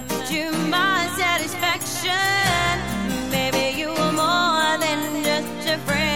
but to my satisfaction, Maybe you were more than just a friend.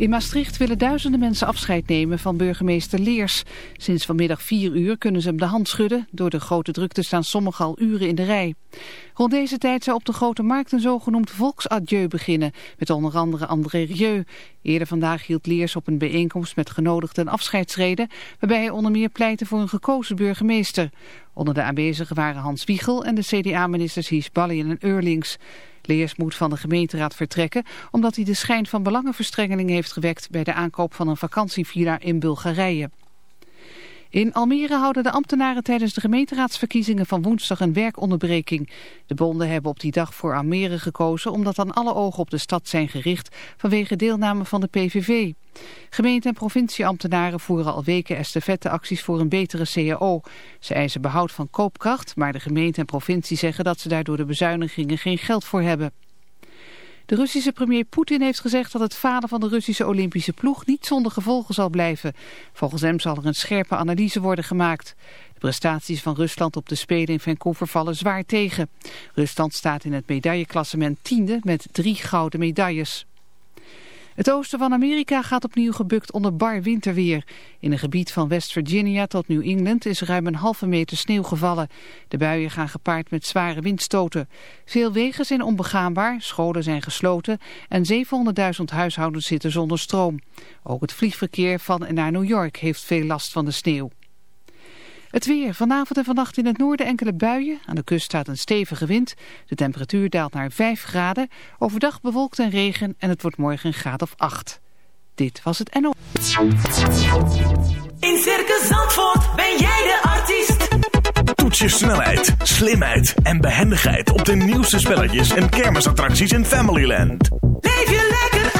In Maastricht willen duizenden mensen afscheid nemen van burgemeester Leers. Sinds vanmiddag 4 uur kunnen ze hem de hand schudden. Door de grote drukte staan sommigen al uren in de rij. Rond deze tijd zou op de Grote Markt een zogenoemd volksadieu beginnen. Met onder andere André Rieu. Eerder vandaag hield Leers op een bijeenkomst met genodigden een afscheidsreden. Waarbij hij onder meer pleitte voor een gekozen burgemeester. Onder de aanwezigen waren Hans Wiegel en de CDA-ministers Hies Balli en Eurlings. Leers moet van de gemeenteraad vertrekken omdat hij de schijn van belangenverstrengeling heeft gewekt bij de aankoop van een vakantievilla in Bulgarije. In Almere houden de ambtenaren tijdens de gemeenteraadsverkiezingen van woensdag een werkonderbreking. De bonden hebben op die dag voor Almere gekozen omdat dan alle ogen op de stad zijn gericht vanwege deelname van de PVV. Gemeente- en provincieambtenaren voeren al weken estafetteacties voor een betere CAO. Ze eisen behoud van koopkracht, maar de gemeente en provincie zeggen dat ze daar door de bezuinigingen geen geld voor hebben. De Russische premier Poetin heeft gezegd dat het falen van de Russische Olympische ploeg niet zonder gevolgen zal blijven. Volgens hem zal er een scherpe analyse worden gemaakt. De prestaties van Rusland op de Spelen in Vancouver vallen zwaar tegen. Rusland staat in het medailleklassement tiende met drie gouden medailles. Het oosten van Amerika gaat opnieuw gebukt onder bar winterweer. In een gebied van West Virginia tot New England is ruim een halve meter sneeuw gevallen. De buien gaan gepaard met zware windstoten. Veel wegen zijn onbegaanbaar, scholen zijn gesloten en 700.000 huishoudens zitten zonder stroom. Ook het vliegverkeer van en naar New York heeft veel last van de sneeuw. Het weer. Vanavond en vannacht in het noorden enkele buien. Aan de kust staat een stevige wind. De temperatuur daalt naar 5 graden. Overdag bewolkt en regen en het wordt morgen een graad of 8. Dit was het NO. In Circus Zandvoort ben jij de artiest. Toets je snelheid, slimheid en behendigheid op de nieuwste spelletjes en kermisattracties in Familyland. Leef je lekker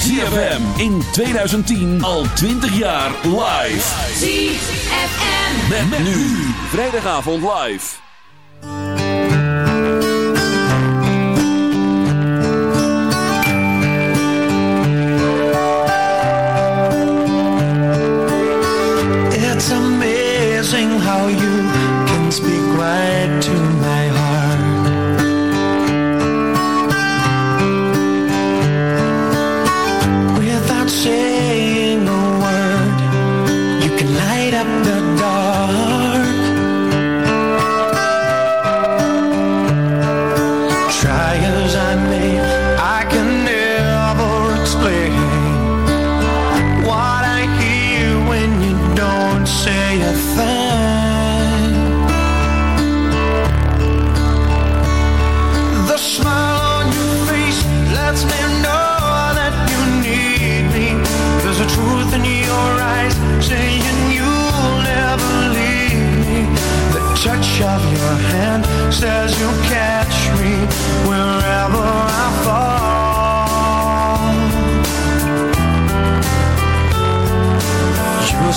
ZFM in 2010 al 20 jaar live. ZFM. Met, met nu. Vrijdagavond live. It's amazing how you can speak right to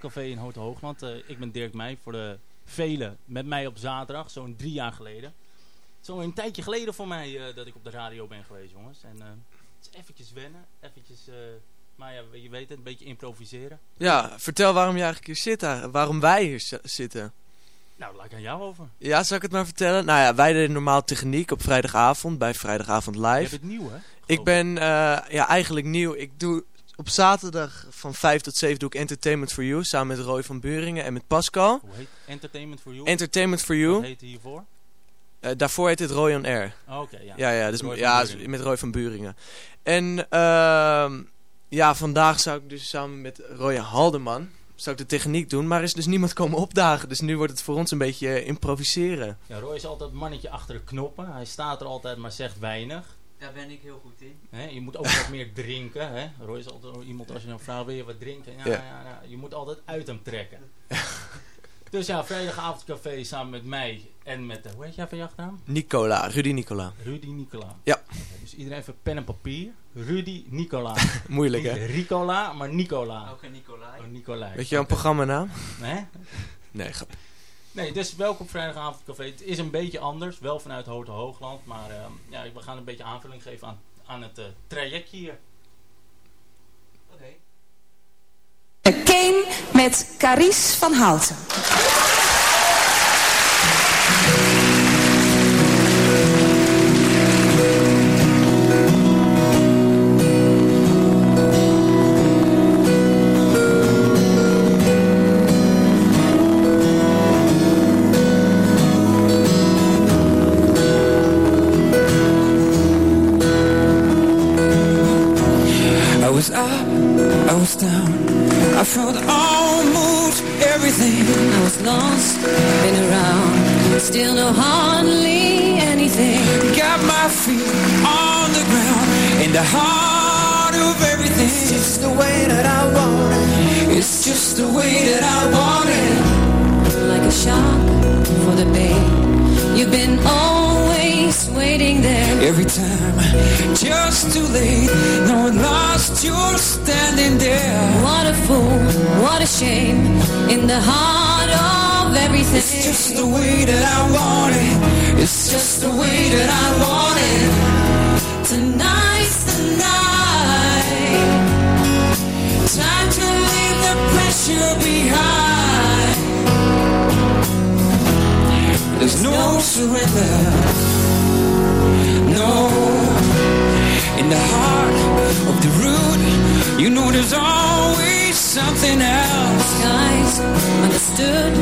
Vrijdagavondcafé in Hote Hoogland. Eh, ik ben Dirk Meij. Voor de velen met mij op zaterdag. Zo'n drie jaar geleden. Zo'n een tijdje geleden voor mij eh, dat ik op de radio ben geweest, jongens. En eh, het is eventjes wennen. Eventjes, eh, maar ja, je weet het, een beetje improviseren. Ja, vertel waarom je eigenlijk hier zit daar. Waarom wij hier zi- zitten. Nou, laat ik aan jou over. Ja, zal ik het maar vertellen? Nou ja, wij deden normaal techniek op vrijdagavond bij Vrijdagavond Je Live. hebt het nieuw, hè? Ik ben eh, ja, eigenlijk nieuw. Ik doe op zaterdag van 5 tot 7 doe ik Entertainment for You samen met Roy van Buringen en met Pascal. Hoe heet Entertainment for You? Entertainment for Wat You. heet het hiervoor? Eh, daarvoor heet het Roy on Air. Oh, Oké, ja. Ja, ja, dus, Roy ja Buringen. met Roy van Buringen. En ehm, ja, vandaag zou ik dus samen met Roy Haldeman zou ik de techniek doen, maar er is dus niemand komen opdagen. Dus nu wordt het voor ons een beetje improviseren. Ja, Roy is altijd het mannetje achter de knoppen. Hij staat er altijd, maar zegt weinig. Daar ben ik heel goed in. Je moet ook wat meer drinken. Hè? Roy is altijd zo iemand, als je een vrouw wil je wat drinken. Ja, Ja. ja. Ja, je moet altijd uit hem trekken. dus ja, vrijdagavondcafé samen met mij en met, de, hoe heet jij van je achternaam? Nicola, Rudy Nicola. Rudy Nicola. Ja. Dus iedereen even pen en papier. Rudy Nicola. Moeilijk Niet hè? Ricola, maar Nicola. Ook een Nicolai. Oh, Nicolai. Weet je jouw Oké. programmanaam? Nee? Nee, grap. Nee, dus welkom op vrijdagavondcafé. Het is een beetje anders, wel vanuit Hote Hoogland. Maar ehm, ja, we gaan een beetje aanvulling geven aan, aan het eh, traject hier. Oké. Kane met Caries van Houten. It's just the way that I want it. It's just the way that I want it. Tonight's the night. Time to leave the pressure behind. There's no surrender. No. In the heart of the root, you know there's always something else. Guys understood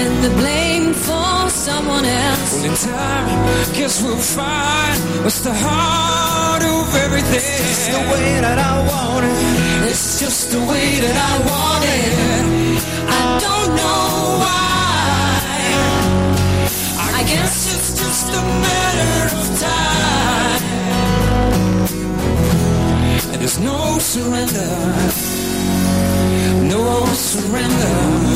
and the blame for someone else. Well, in time, guess we'll find what's the heart of everything. It's just the way that I want it. It's just the way that I want it. I don't know why. I guess it's just a matter of time. And there's no surrender. No surrender.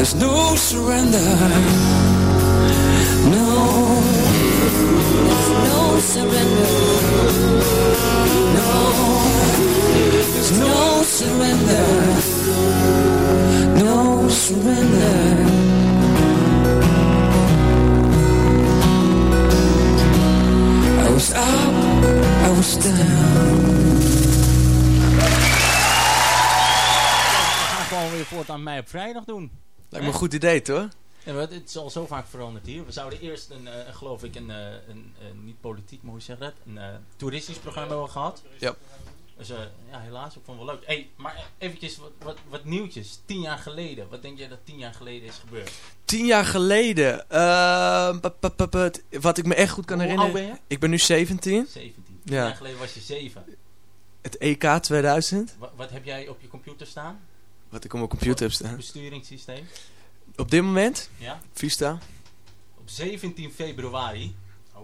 There's no surrender. No. There's no surrender. No. There's no surrender. No surrender. I was up, I was down. We gaan voortaan mij op vrijdag doen. Lijkt me een goed idee, toch? Ja, maar het is al zo vaak veranderd hier. We zouden eerst een, eh, geloof ik, een, eh, een, eh, niet politiek, maar hoe zeg je dat? Een eh, toeristisch programma hebben gehad. Ja. Dus eh, ja, helaas, ik vond het wel leuk. Hey, maar eventjes wat, wat, wat nieuwtjes. Tien jaar geleden. Wat denk jij dat tien jaar geleden is gebeurd? Tien jaar geleden. ehm, wat ik me echt goed kan Hoe herinneren. oud ben je? Ik ben nu 17. 17. Tien Ja. jaar geleden was je 7. Het EK 2000. Wat, wat heb jij op je computer staan? Wat ik op mijn computer heb staan. Besturingssysteem. Op dit moment. Ja. Vista. Op 17 februari. Oh,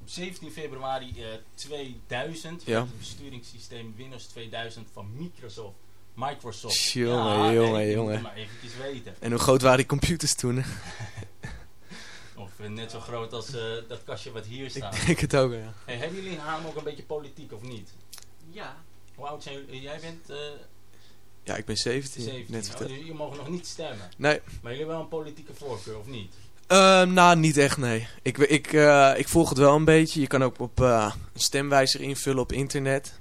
op 17 februari eh, 2000. Ja. werd Het besturingssysteem Windows 2000 van Microsoft. Microsoft. Jongen, ja, jongen, nee, jongen. maar eventjes weten. En hoe groot waren die computers toen? Of eh, net zo groot als eh, dat kastje wat hier staat. Ik denk het ook, ja. Hey, hebben jullie in Haarlem ook een beetje politiek of niet? Ja. Hoe oud zijn jullie? Jij bent eh Ja, ik ben 17. 17. Net Oh, verteld. jullie mogen nog niet stemmen. Nee. Maar jullie hebben wel een politieke voorkeur of niet? Ehm, nou, niet echt, nee. Ik, ik, eh, ik volg het wel een beetje. Je kan ook op eh, een stemwijzer invullen op internet.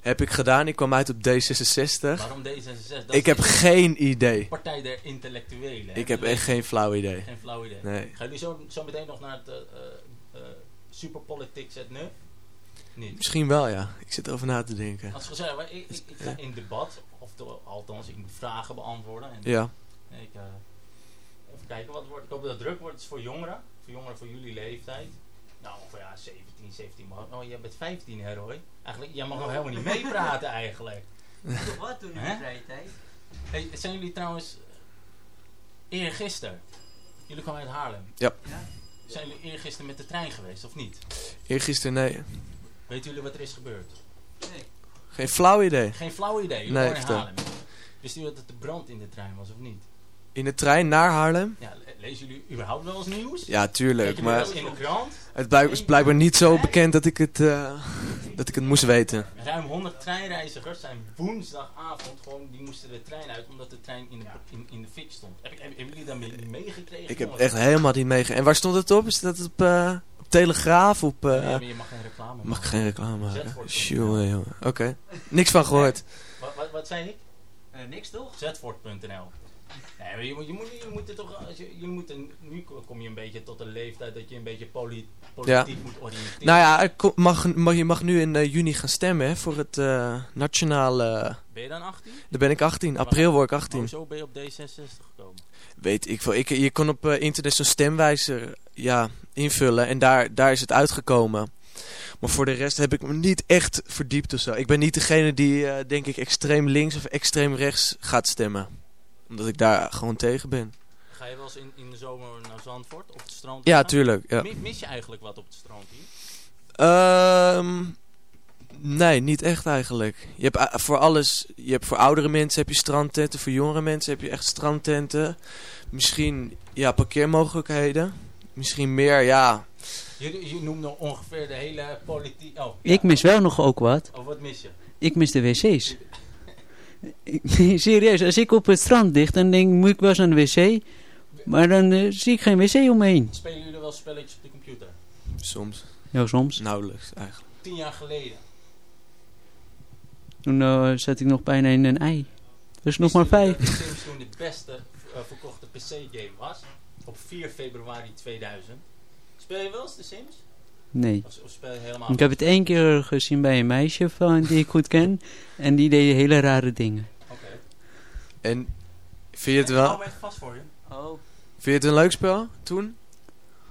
Heb ik gedaan. Ik kwam uit op D66. Waarom D66? Dat Ik heb geen idee. Partij der Intellectuelen. hè? Ik heb echt geen flauw idee. Geen flauw idee. Nee. Gaan jullie zo, zo meteen nog naar het uh, uh, Superpolitics het nu? Niet. Misschien wel, ja. Ik zit erover na te denken. Als gezegd, maar ik, ik, ik ga in debat, althans, ik moet vragen beantwoorden. En Ja. Ik, eh, even kijken wat wordt. Ik hoop dat het druk wordt. Het is voor jongeren. Voor jongeren voor jullie leeftijd. Nou, ongeveer ja, 17, 17. Maar, oh, jij bent 15, hè, Roy? Eigenlijk, jij mag nog helemaal niet meepraten, eigenlijk. Wat toen in Hè? de vrije tijd? Hey, zijn jullie trouwens eh, eergisteren? Jullie kwamen uit Haarlem. Ja. Ja. Zijn jullie eergisteren met de trein geweest, of niet? Eergisteren, nee. Weten jullie wat er is gebeurd? Nee. Geen flauw idee. Geen flauw idee. Jullie Nee, in. Haarlem. Wisten jullie dat het de brand in de trein was, of niet? In de trein naar Haarlem? Ja, le- lezen jullie überhaupt wel eens nieuws? Ja, tuurlijk. Maar in de krant? het blijk- is blijkbaar niet zo bekend dat ik het, eh, dat ik het moest weten. Ruim 100 treinreizigers zijn woensdagavond gewoon, die moesten de trein uit omdat de trein in de, in, in de fik stond. Heb, heb, hebben jullie dat mee- meegekregen? Ik heb echt helemaal niet meegegaan. En waar stond het op? Is dat op, eh, op Telegraaf? Op, eh, Nee, maar je mag geen reclame mag ik maken. geen reclame maken? Jongen. Oké. Niks van gehoord. Wat, wat, wat zei ik? Eh, niks toch? Zetvoort.nl Nee, maar je, moet- je, moet, je moet er toch... Je, je moet een, nu kom je een beetje tot een leeftijd dat je een beetje poli, politiek moet oriënteren. Nou ja, ik kom- mag, mag, je mag nu in eh, juni gaan stemmen hè, voor het eh, nationale... Ben je dan 18? Dan ben ik 18. April word ik 18. Hoezo ben je op D66 gekomen? Weet ik veel. Ik, je kon op eh, internet zo'n stemwijzer ja, invullen en daar, daar is het uitgekomen. Maar voor de rest heb ik me niet echt verdiept of zo. Ik ben niet degene die, eh, denk ik, extreem links of extreem rechts gaat stemmen. Omdat ik daar gewoon tegen ben. Ga je wel eens in, in de zomer naar Zandvoort op het strand? Ja, tuurlijk, ja. Mi- Mis je eigenlijk wat op het strand hier? Ehm nee, niet echt eigenlijk. Je hebt eh, voor alles, je hebt voor oudere mensen heb je strandtenten, voor jongere mensen heb je echt strandtenten. Misschien ja, parkeermogelijkheden. Misschien meer, ja. Je, je noemt nog ongeveer de hele politiek... Oh, Ik mis wel nog ook wat. oh, wat mis je? Ik mis de wc's. Ik- Serieus, als ik op het strand lig, dan denk ik, moet ik wel eens aan de wc. Maar dan eh, zie ik geen wc omheen. Spelen jullie wel spelletjes op de computer? Soms. Ja, soms. Nauwelijks eigenlijk. Tien jaar geleden. Toen eh, zat ik nog bijna in een ei. Dus nog maar vijf. dat Sims toen de beste eh, verkochte PC-game was? Op 4 februari 2000. Speel je wel eens de Sims? Nee. Of, of speel je helemaal Ik heb het één keer gezien bij een meisje van, die ik goed ken. En die deed hele rare dingen. Oké. En vind je het Ik wel... hou me even vast voor je. Oh. Vind je het een leuk spel toen?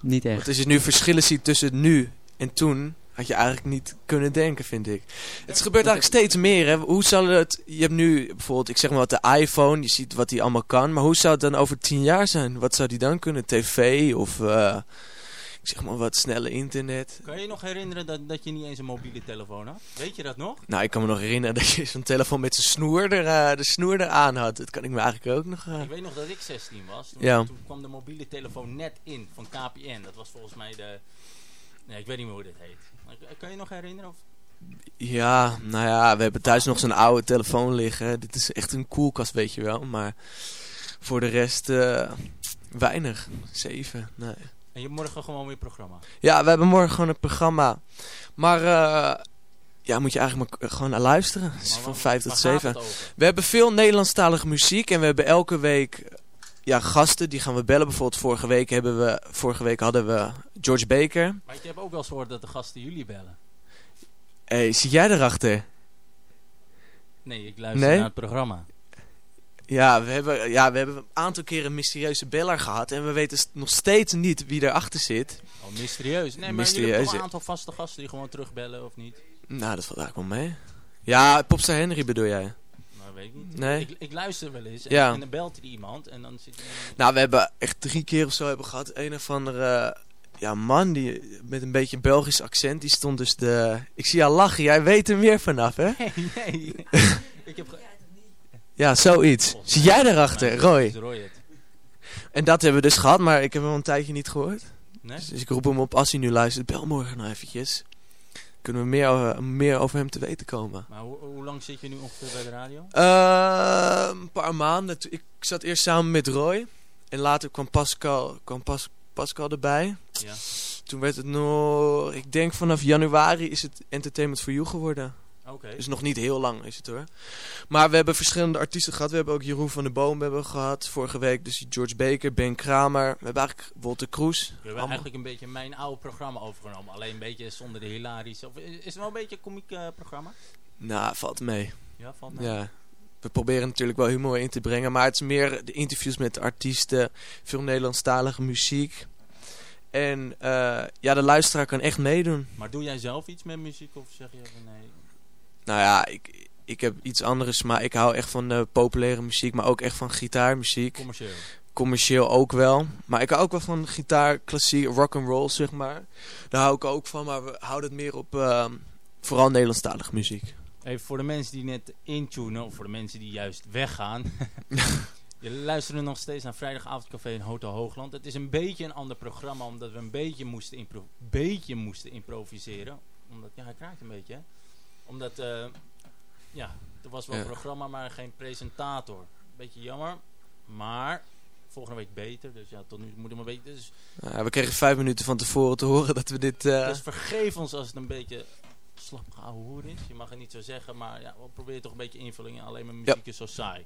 Niet echt. Want als je nu verschillen ziet tussen nu en toen, had je eigenlijk niet kunnen denken, vind ik. Het gebeurt eigenlijk steeds meer. Hè? Hoe zal het... Je hebt nu bijvoorbeeld, ik zeg maar wat, de iPhone. Je ziet wat die allemaal kan. Maar hoe zou het dan over tien jaar zijn? Wat zou die dan kunnen? TV of... eh, ik zeg maar wat snelle internet. Kan je je nog herinneren dat, dat je niet eens een mobiele telefoon had? Weet je dat nog? Nou, ik kan me nog herinneren dat je zo'n telefoon met zijn snoer er, eh, de snoer eraan had. Dat kan ik me eigenlijk ook nog... eh, Ik weet nog dat ik 16 was. Toen, Ja. toen kwam de mobiele telefoon net in van KPN. Dat was volgens mij de... Nee, ik weet niet meer hoe dit heet. Maar Kan je nog herinneren? Of... Ja, nou ja, we hebben thuis nog zo'n oude telefoon liggen. Dit is echt een koelkast, weet je wel. Maar voor de rest eh, weinig. Zeven, nee. En je hebt morgen gewoon weer programma. Ja, we hebben morgen gewoon een programma. Maar eh, ja, moet je eigenlijk maar k- gewoon naar luisteren. Van vijf tot zeven. We hebben veel Nederlandstalige muziek. En we hebben elke week eh, ja, gasten. Die gaan we bellen. Bijvoorbeeld vorige week, hebben we, vorige week hadden we George Baker. Maar je hebt ook wel eens gehoord dat de gasten jullie bellen. Hé, hey, zit jij erachter? Nee, ik luister Nee? naar het programma. Ja we, hebben, ja, we hebben een aantal keren een mysterieuze beller gehad. En we weten nog steeds niet wie erachter zit. Oh, mysterieus. Nee, maar jullie hebben een aantal vaste gasten die gewoon terugbellen of niet? Nou, dat valt eigenlijk wel mee. Ja, Popstar Henry bedoel jij? Weet ik niet. Nee. Ik, ik luister wel eens en, Ja. en dan belt er iemand en dan zit Nou, we hebben echt drie keer of zo hebben gehad. Een of andere ja, man die, met een beetje een Belgisch accent. Die stond dus de... Ik zie jou lachen. Jij weet er meer vanaf, hè? Nee, nee. ik heb... Ja, zoiets. Zie jij daarachter, Nee, Roy? is Roy het. En dat hebben we dus gehad, maar ik heb hem al een tijdje niet gehoord. Nee? Dus ik roep hem op als hij nu luistert. Bel morgen nog eventjes. Kunnen we meer, over- meer over hem te weten komen. Maar hoe, hoe lang zit je nu ongeveer bij de radio? Eh, een paar maanden. Ik zat eerst samen met Roy. En later kwam Pascal, kwam Pas, Pascal erbij. Ja. Toen werd het nog... Ik denk vanaf januari is het Entertainment for You geworden. Oké. Dus nog niet heel lang is het hoor. Maar we hebben verschillende artiesten gehad. We hebben ook Jeroen van der Boom hebben we gehad. Vorige week dus George Baker, Ben Kramer. We hebben eigenlijk Walter Kroes. We hebben eigenlijk een beetje mijn oude programma overgenomen. Alleen een beetje zonder de hilarische... Of, is het wel een beetje een komiek eh, programma? Nou, valt mee. Ja, valt mee. Ja. We proberen natuurlijk wel humor in te brengen. Maar het is meer de interviews met de artiesten. Veel Nederlandstalige muziek. En eh, ja, de luisteraar kan echt meedoen. Maar doe jij zelf iets met muziek of zeg je van nee? Nou ja, ik, ik heb iets anders. Maar ik hou echt van de populaire muziek. Maar ook echt van gitaarmuziek. Commercieel. Commercieel ook wel. Maar ik hou ook wel van gitaar, klassiek, rock and roll zeg maar. Daar hou ik ook van. Maar we houden het meer op eh, vooral Nederlandstalige muziek. Even voor de mensen die net intunen, of voor de mensen die juist weggaan. Je luisteren nog steeds naar Vrijdagavondcafé in Hotel Hoogland. Het is een beetje een ander programma, omdat we een beetje moesten, impro beetje moesten improviseren. Omdat, ja, hij kraakt een beetje, hè. Omdat, eh, ja, er was wel Ja. een programma, maar geen presentator. Beetje jammer, maar volgende week beter. Dus ja, tot nu moet het een beetje... Dus, we kregen vijf minuten van tevoren te horen dat we dit... eh, dus vergeef ons als het een beetje slap hoer is. Je mag het niet zo zeggen, maar ja, we proberen toch een beetje invulling. Alleen maar muziek is zo saai.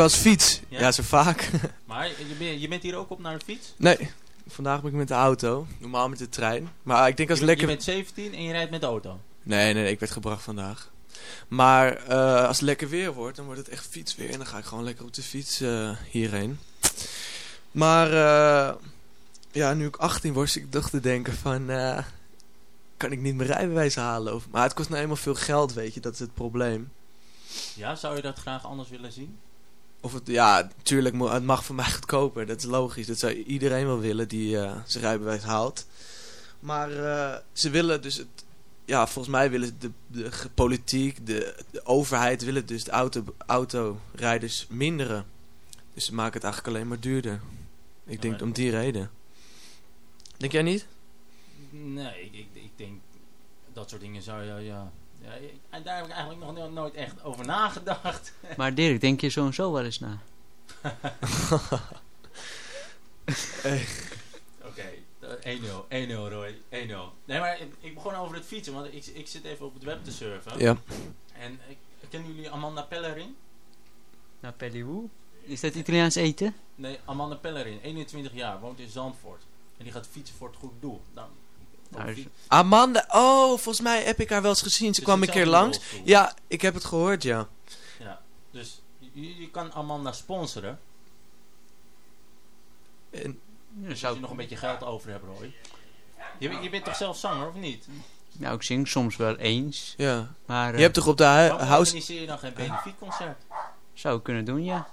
wel eens fiets? Ja? Ja, zo vaak. Maar je, bent- je bent hier ook op naar de fiets? nee, vandaag ben ik met de auto. Normaal met de trein. Maar ik denk als je, lekker... je bent 17 en je rijdt met de auto. Nee, nee, nee, ik werd gebracht vandaag. Maar eh, als het lekker weer wordt, dan wordt het echt fietsweer. En dan ga ik gewoon lekker op de fiets eh, hierheen. Maar eh, ja, nu ik 18 word, ik toch te denken van... kan ik niet mijn rijbewijs halen? Of, maar het kost nou eenmaal veel geld, weet je. Dat is het probleem. Ja, zou je dat graag anders willen zien? Of het, ja, natuurlijk, het mag voor mij goedkoper. Dat is logisch. Dat zou iedereen wel willen die eh, zijn rijbewijs haalt. Maar eh, ze willen dus het... Ja, volgens mij willen de, de politiek, de, de overheid willen dus de auto, autorijders minderen. Dus ze maken het eigenlijk alleen maar duurder. Ik Ja, denk om die reden. Denk jij niet? Nee, ik, ik, ik denk dat soort dingen zou je, ja... en daar heb ik eigenlijk nog no- nooit echt over nagedacht. Maar Dirk, denk je zo en zo wel eens na? Oké, eh, 1-0, 1-0 Roy, 1-0. Nee, maar ik, ik begon over het fietsen, want ik, ik zit even op het web te surfen. Ja. En ik, kennen jullie Amanda Pellerin? Nou, Pellewoe? Is dat Italiaans eten? Nee, Amanda Pellerin, 21 jaar, woont in Zandvoort. En die gaat fietsen voor het goed doel. Nou, Nou, Amanda, oh, volgens mij heb ik haar wel eens gezien. Ze kwam een keer langs. rolstoel. Ja, ik heb het gehoord, ja. Ja, dus je, je kan Amanda sponsoren. En, zou je nog een beetje geld over hebt, Roy. Je, je bent toch zelf zanger, of niet? Nou, ik zing soms wel eens. ja. Maar Je hebt toch op de house... organiseer je dan geen benefietconcert? zou ik kunnen doen, ja.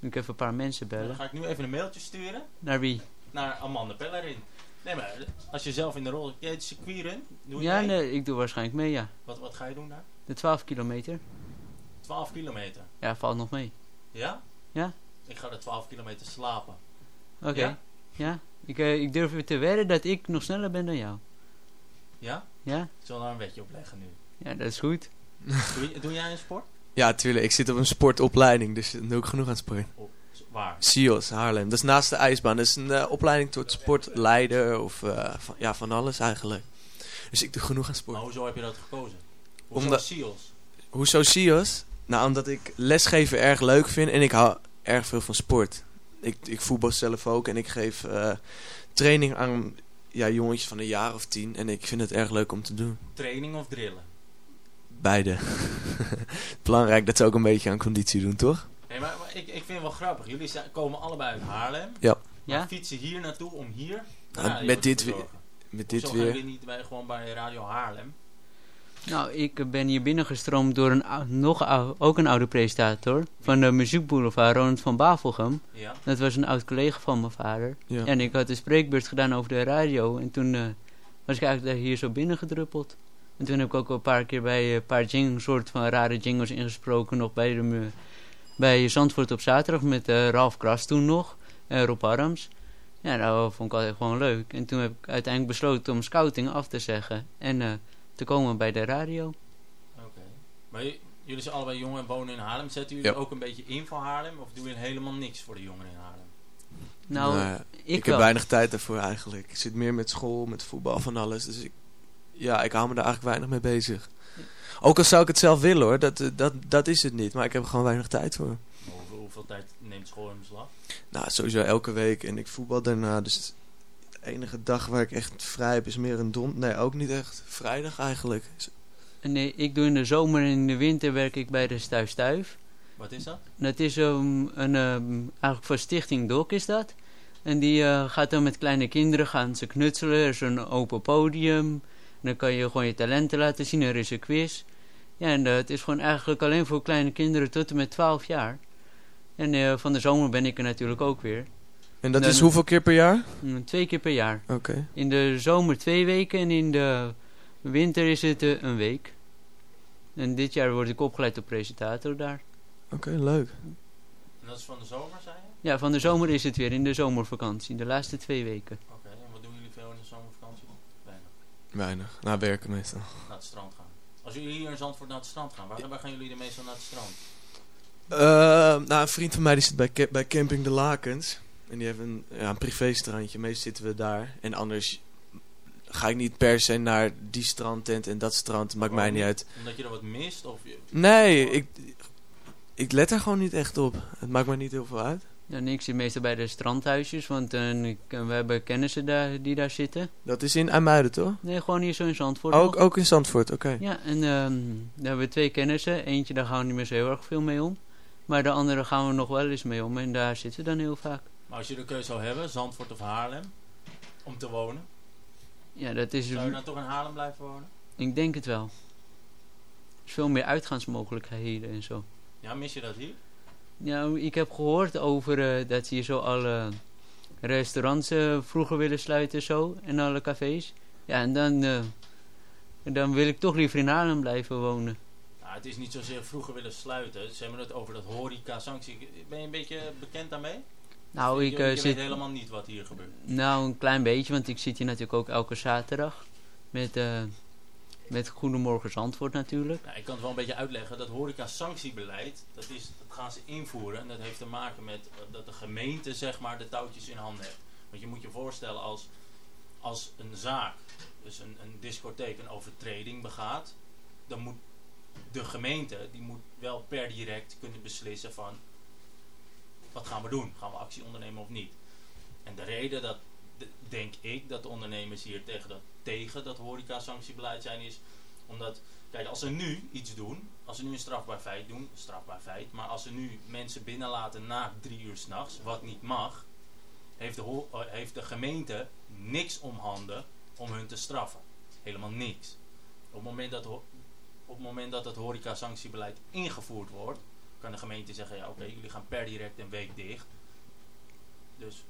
Moet ik even een paar mensen Dan bellen. ga ik nu even een mailtje sturen Naar wie? naar Amanda Pellerin. Nee, maar als je zelf in de rol... Je het circuitrun? Doe je Ja, mee? nee, ik doe waarschijnlijk mee, ja. Wat, wat ga je doen daar? De 12 kilometer. 12 kilometer. Ja, valt nog mee. Ja? Ja. Ik ga er 12 kilometer slapen. Oké. Ja? Ja? Ik, eh, ik durf te wedden dat ik nog sneller ben dan jou. Ja? Ja? Ik zal daar een wetje op leggen nu. Ja, dat is goed. Doe, doe jij een sport? Ja, tuurlijk. Ik zit op een sportopleiding, dus dan doe ik genoeg aan het sport. Waar? Haarlem. Dat is naast de ijsbaan. Dat is een eh, opleiding tot sportleider of eh, van, ja, van alles eigenlijk. Dus ik doe genoeg aan sport. Maar hoezo heb je dat gekozen? Hoezo Omdat- SEALs? Hoezo SIOS? Nou, omdat ik lesgeven erg leuk vind en ik hou erg veel van sport. Ik, ik voetbal zelf ook en ik geef eh, training aan ja, jongetjes van een jaar of tien. En ik vind het erg leuk om te doen. Training of drillen? Beide. Belangrijk dat ze ook een beetje aan conditie doen, toch? Nee, maar, maar ik, ik vind het wel grappig. Jullie zijn, komen allebei uit Haarlem. Ja. Ja? Fietsen hier naartoe om hier Nou, met dit weer-. Met Hoezo dit gaan weer. jullie niet bij, gewoon bij Radio Haarlem? Nou, ik ben hier binnengestroomd door een, nog ook een oude presentator van de Muziekboulevard, Ronald van Bavelgem. Ja. Dat was een oud collega van mijn vader. Ja. En ik had een spreekbeurt gedaan over de radio. En toen eh, was ik eigenlijk daar hier zo binnengedruppeld. En toen heb ik ook wel een paar keer bij een paar jing, soort van rare jingles ingesproken. Nog bij, de, bij Zandvoort op zaterdag met eh, Ralf Kras toen nog. En Rob Arms. Ja, dat vond ik altijd gewoon leuk. En toen heb ik uiteindelijk besloten om scouting af te zeggen. En eh, te komen bij de radio. Oké. Maar jullie zijn allebei jong en wonen in Haarlem. Zetten jullie Ja. ook een beetje in voor Haarlem? Of doen jullie helemaal niks voor de jongeren in Haarlem? Nou, Nou ik, ik wel. heb weinig tijd daarvoor eigenlijk. Ik zit meer met school, met voetbal, van alles. Dus ik, ja, ik hou me daar eigenlijk weinig mee bezig. Ook al zou ik het zelf willen hoor, dat, dat, dat is het niet. Maar ik heb er gewoon weinig tijd voor. Hoeveel, hoeveel tijd neemt school in beslag? Nou, sowieso elke week. En ik voetbal daarna. Dus de enige dag waar ik echt vrij heb is meer een don... Nee, ook niet echt. Vrijdag eigenlijk. Nee, ik doe in de zomer en in de winter werk ik bij de Stuif Stuif. Wat is dat? Dat is um, een, um, eigenlijk voor Stichting Dok is dat. En die eh, gaat dan met kleine kinderen gaan ze knutselen. Er is een open podium. Dan kan je gewoon je talenten laten zien. Er is een quiz. Ja, en eh, het is gewoon eigenlijk alleen voor kleine kinderen tot en met 12 jaar. En eh, van de zomer ben ik er natuurlijk ook weer. En dat Dan- is hoeveel keer per jaar? Mm, Twee keer per jaar. Oké. In de zomer twee weken en in de winter is het eh, een week. En dit jaar word ik opgeleid tot presentator daar. Oké, leuk. En dat is van de zomer, zei je? Ja, van de zomer is het weer in de zomervakantie. De laatste twee weken. Oké, en wat doen jullie veel in de zomervakantie? Weinig. Weinig. Na werken meestal. Naar het strand gaan. Als jullie hier in Zandvoort naar het strand gaan, waar, waar gaan jullie de meestal naar het strand? Eh, nou, een vriend van mij die zit bij, bij Camping de Lakens. En die heeft een, ja, een privéstrandje. Meestal zitten we daar. En anders ga ik niet per se naar die strandtent en dat strand. Maakt mij niet uit. Omdat je er wat mist? Of je, Nee, ik, ik let er gewoon niet echt op. Het maakt mij niet heel veel uit. En ik zit meestal bij de strandhuisjes, want eh, ik- we hebben kennissen daar, die daar zitten. Dat is in IJmuiden, toch? Nee, gewoon hier zo in Zandvoort. Ook, nog. ook in Zandvoort, oké. Ja, en ehm, daar hebben we twee kennissen. Eentje, daar gaan we niet meer zo heel erg veel mee om. Maar de andere gaan we nog wel eens mee om. En daar zitten we dan heel vaak. maar als je de keuze zou hebben, Zandvoort of Haarlem, om te wonen, Ja, dat is... zou je dan toch in Haarlem blijven wonen? Ik denk het wel. Er is veel meer uitgaansmogelijkheden en zo. Ja, mis je dat hier? Ja, ik heb gehoord over eh, dat ze hier zo alle restaurants eh, vroeger willen sluiten zo. En alle cafés. Ja, en dan, eh, dan wil ik toch liever in Haarlem blijven wonen. Nou, het is niet zozeer vroeger willen sluiten. Ze hebben het over dat horeca-sanctie. Ben je een beetje bekend daarmee? Nou, ik je eh, weet zit... helemaal niet wat hier gebeurt. Nou, een klein beetje, want ik zit hier natuurlijk ook elke zaterdag. Met, eh met Goedemorgen Zandvoort natuurlijk. Ik kan het wel een beetje uitleggen. Dat horeca-sanctiebeleid, dat, is, dat gaan ze invoeren. En dat heeft te maken met eh, dat de gemeente zeg maar, de touwtjes in handen heeft. Want je moet je voorstellen als, als een zaak, dus een, een discotheek, een overtreding begaat. Dan moet de gemeente, die moet wel per direct kunnen beslissen van... Wat gaan we doen? Gaan we actie ondernemen of niet? En de reden dat denk ik dat de ondernemers hier tegen dat, tegen dat horeca-sanctiebeleid zijn is. Omdat, kijk, als ze nu iets doen, als ze nu een strafbaar feit doen, strafbaar feit, maar als ze nu mensen binnenlaten na drie uur s'nachts, wat niet mag, heeft de, eh, heeft de gemeente niks om handen om hun te straffen. Helemaal niks. Op het moment dat, op het, moment dat het horeca-sanctiebeleid ingevoerd wordt, kan de gemeente zeggen, ja oké, jullie gaan per direct een week dicht. Dus,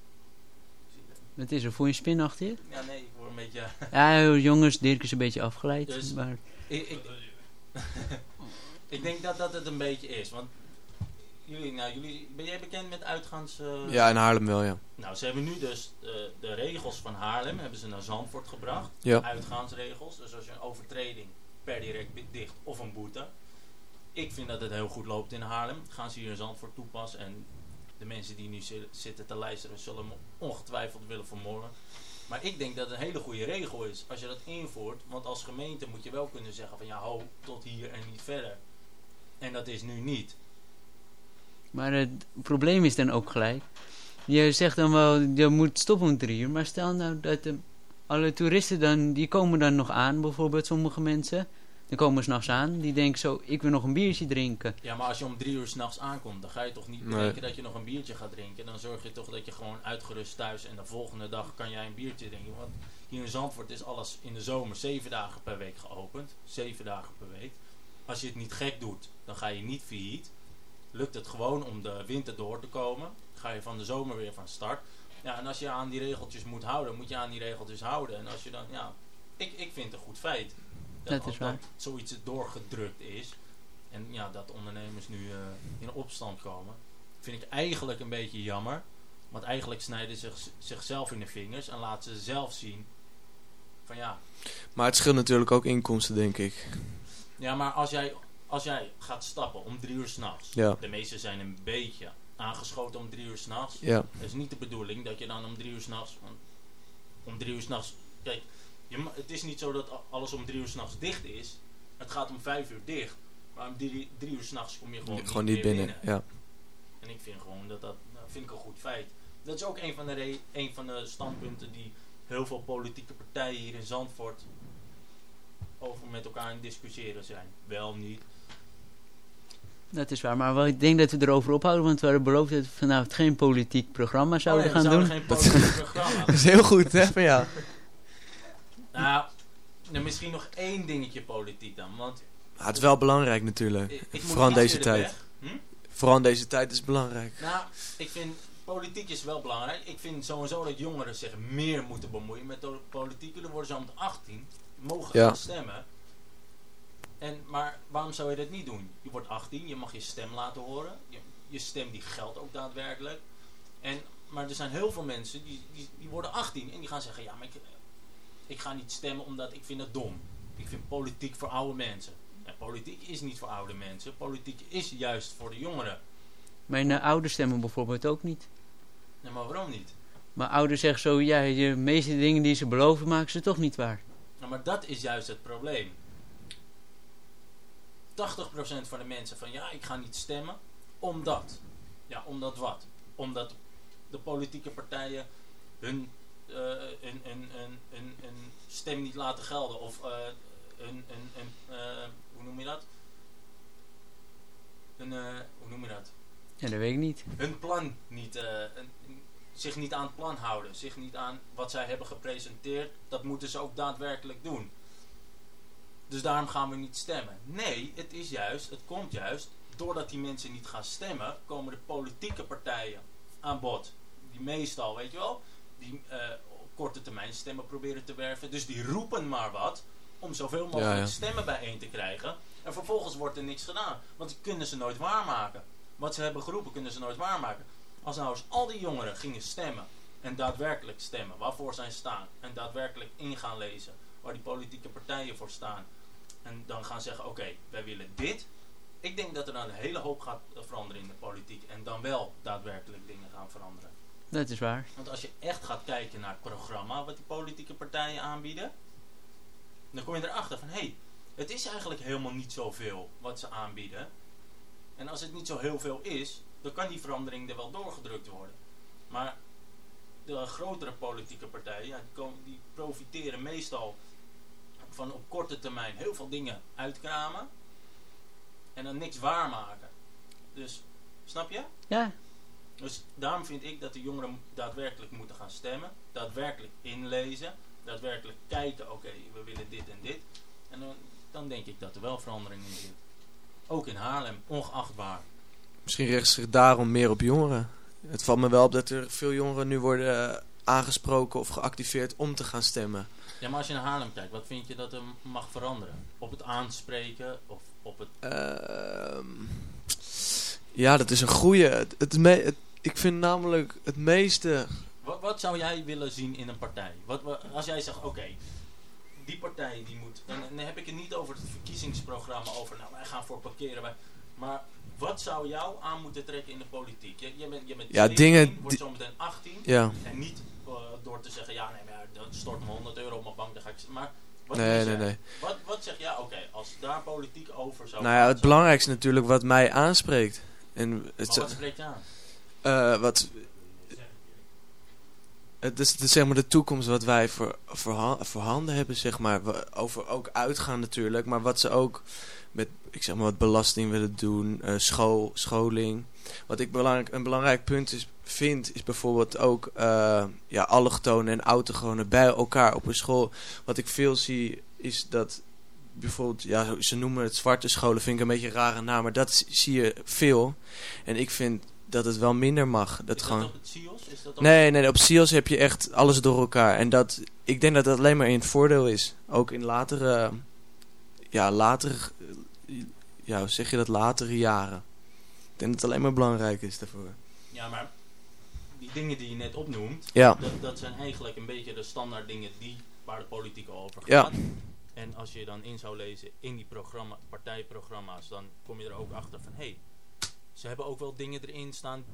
Wat is er voor je spin achter je? ja nee, ik word een beetje... Ja, jongens, Dirk is een beetje afgeleid. Dus- maar ik, ik, ik denk dat dat het een beetje is, want jullie, nou, jullie, ben jij bekend met uitgaans... eh, Ja, in Haarlem wel, ja. Nou, ze hebben nu dus eh, de regels van Haarlem hebben ze naar Zandvoort gebracht. Ja. Uitgaansregels. Dus als je een overtreding per direct dicht of een boete. Ik vind dat het heel goed loopt in Haarlem. Gaan ze hier in Zandvoort toepassen. En de mensen die nu zi- zitten te luisteren zullen me ongetwijfeld willen vermoorden. Maar ik denk dat het een hele goede regel is als je dat invoert. Want als gemeente moet je wel kunnen zeggen van ja, ho, tot hier en niet verder. En dat is nu niet. Maar het probleem is dan ook gelijk. Je zegt dan wel, je moet stoppen om drie uur. Maar stel nou dat alle toeristen dan, die komen dan nog aan. Bijvoorbeeld sommige mensen. Die komen s'nachts aan. Die denken zo, ik wil nog een biertje drinken. Ja, maar als je om drie uur s'nachts aankomt, dan ga je toch niet Nee. bedenken dat je nog een biertje gaat drinken. Dan zorg je toch dat je gewoon uitgerust thuis en de volgende dag kan jij een biertje drinken. Want hier in Zandvoort is alles in de zomer zeven dagen per week geopend. Zeven dagen per week. Als je het niet gek doet, dan ga je niet failliet. Lukt het gewoon om de winter door te komen, ga je van de zomer weer van start. Ja, en als je aan die regeltjes moet houden, moet je aan die regeltjes houden. En als je dan, ja, ik, ik vind het een goed feit. Dat als is waar. zoiets doorgedrukt is. En ja, dat ondernemers nu eh, in opstand komen. Vind ik eigenlijk een beetje jammer. Want eigenlijk snijden ze zich, zichzelf in de vingers. En laten ze zelf zien. Van ja, Maar het scheelt natuurlijk ook inkomsten, denk ik. ja maar als jij, als jij gaat stappen om drie uur s'nachts. Ja. De meesten zijn een beetje aangeschoten om drie uur s'nachts. Ja. Het is niet de bedoeling dat je dan om drie uur s'nachts... want Om drie uur s'nachts... Kijk, je, het is niet zo dat alles om drie uur s'nachts dicht is. Het gaat om vijf uur dicht. Maar om drie, drie uur s'nachts kom je gewoon, Gewoon niet binnen, ja. En ik vind gewoon dat dat... Nou, vind ik een goed feit. Dat is ook een van de, re- een van de standpunten die heel veel politieke partijen hier in Zandvoort over met elkaar aan het discussiëren zijn. Wel niet. Dat is waar, maar wel, ik denk dat we erover ophouden, want we hadden beloofd dat we vanavond geen politiek programma zouden Oh nee, gaan doen. zouden geen politiek programma. Dat is heel goed, hè, van jou. Nou, nou, misschien nog één dingetje politiek dan. Want Maar het is wel belangrijk natuurlijk. ik, ik moet Vooral in deze tijd. Hm? Vooral in deze tijd is het belangrijk. Nou, ik vind politiek is wel belangrijk. Ik vind sowieso dat jongeren zich meer moeten bemoeien met de politiek. Dan worden ze om de 18, mogen Ja. gaan stemmen. En, maar waarom zou je dat niet doen? Je wordt 18, je mag je stem laten horen. Je, je stem die geldt ook daadwerkelijk. En, maar er zijn heel veel mensen die, die, die worden 18 en die gaan zeggen... Ja, maar ik, ik ga niet stemmen omdat ik vind het dom. Ik vind politiek voor oude mensen. En politiek is niet voor oude mensen. Politiek is juist voor de jongeren. Mijn eh, ouders stemmen bijvoorbeeld ook niet. Nee, maar waarom niet? Mijn ouders zeggen zo, ja, de meeste dingen die ze beloven maken ze toch niet waar. Nou, maar dat is juist het probleem. 80% van de mensen van ja, ik ga niet stemmen. Omdat. Ja, omdat wat? Omdat de politieke partijen hun, eh, hun stem niet laten gelden. Of eh, hun, hun, eh, hoe noem je dat? Eh, hoe noem je dat? Ja, dat weet ik niet. hun plan niet, een- zich niet aan het plan houden, zich niet aan wat zij hebben gepresenteerd, dat moeten ze ook daadwerkelijk doen. Dus daarom gaan we niet stemmen. Nee, het is juist, het komt juist, doordat die mensen niet gaan stemmen, komen de politieke partijen aan bod. Die meestal, weet je wel, die eh, op korte termijn stemmen proberen te werven. Dus die roepen maar wat, om zoveel mogelijk Ja, ja. stemmen bijeen te krijgen. En vervolgens wordt er niks gedaan, want die kunnen ze nooit waarmaken. Wat ze hebben geroepen kunnen ze nooit waarmaken. Als nou eens al die jongeren gingen stemmen en daadwerkelijk stemmen waarvoor zij staan en daadwerkelijk in gaan lezen waar die politieke partijen voor staan en dan gaan zeggen oké, wij willen dit. Ik denk dat er dan een hele hoop gaat veranderen in de politiek en dan wel daadwerkelijk dingen gaan veranderen. Dat is waar. Want als je echt gaat kijken naar het programma wat die politieke partijen aanbieden, dan kom je erachter van hé, hey, het is eigenlijk helemaal niet zoveel wat ze aanbieden. En als het niet zo heel veel is, dan kan die verandering er wel doorgedrukt worden. Maar de grotere politieke partijen, ja, die, komen, die profiteren meestal van op korte termijn heel veel dingen uitkramen en dan niks waarmaken. Dus, snap je? Ja, Dus daarom vind ik dat de jongeren daadwerkelijk moeten gaan stemmen, daadwerkelijk inlezen, daadwerkelijk kijken, oké, we willen dit en dit. En dan, dan denk ik dat er wel verandering in zit. Ook in Haarlem, ongeacht waar. Misschien richt zich daarom meer op jongeren. Het valt me wel op dat er veel jongeren nu worden eh, aangesproken of geactiveerd om te gaan stemmen. Ja, maar als je naar Haarlem kijkt, wat vind je dat er mag veranderen? Op het aanspreken of op het... Ehm, ja, dat is een goeie. Het, het me- het- ik vind namelijk het meeste... Wat, wat zou jij willen zien in een partij? Wat, wat- als jij zegt, oké, die partij die moet... En, en dan heb ik het niet over het verkiezingsprogramma, over nou, wij gaan voor parkeren. Wij, maar wat zou jou aan moeten trekken in de politiek? Je, je bent, je bent Ja, 17, dingen wordt zometeen 18. Ja. En niet eh, door te zeggen, ja, nee, maar dan stort me 100 euro op mijn bank, dan ga ik... Maar wat Nee, nee, nee. Wat, wat zeg jij, oké, als daar politiek over zou Nou ja, het belangrijkste natuurlijk wat mij aanspreekt. En het, wat spreekt aan? Eh, wat, het is de, zeg maar de toekomst wat wij voor, voor, voorhanden hebben, zeg maar. Over ook uitgaan natuurlijk, maar wat ze ook met, ik zeg maar, wat belasting willen doen, school, scholing. Wat ik belangrijk, een belangrijk punt is, vind, is bijvoorbeeld ook eh ja, allochtonen en autochtonen bij elkaar op een school. Wat ik veel zie, is dat bijvoorbeeld, ja, ze noemen het zwarte scholen, vind ik een beetje een rare naam, maar dat zie- je veel. En ik vind dat het wel minder mag. Dat Is gewoon... dat op het CIO's? Is dat op Nee, nee, op SEALS heb je echt alles door elkaar. En dat, ik denk dat dat alleen maar in het voordeel is. Ook in latere, ja, latere, ja, hoe zeg je dat, latere jaren. Ik denk dat het alleen maar belangrijk is daarvoor. Ja, maar die dingen die je net opnoemt, Ja. dat, dat zijn eigenlijk een beetje de standaard dingen die, waar de politiek over Ja. En als je dan in zou lezen in die programma, partijprogramma's, dan kom je er ook achter van, hé, hey, ze hebben ook wel dingen erin staan